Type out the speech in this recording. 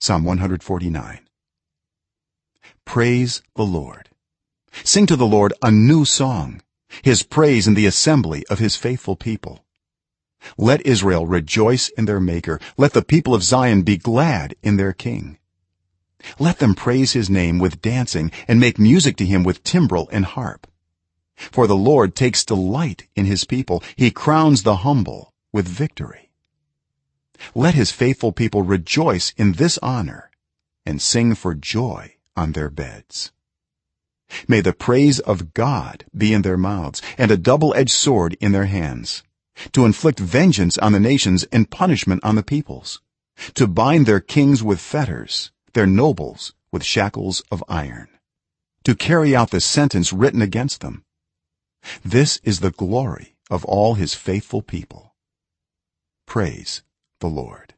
psalm 149 praise the lord. Sing to the lord a new song. His praise in the assembly of his faithful people. Let israel rejoice in their maker. Let the people of zion be glad in their king. Let them praise his name with dancing and make music to him with timbrel and harp. For the lord takes delight in his people. He crowns the humble with victory let his faithful people rejoice in this honor and sing for joy on their beds. May the praise of god be in their mouths and a double-edged sword in their hands to inflict vengeance on the nations and punishment on the peoples to bind their kings with fetters their nobles with shackles of iron to carry out the sentence written against them. This is the glory of all his faithful people. Praise the lord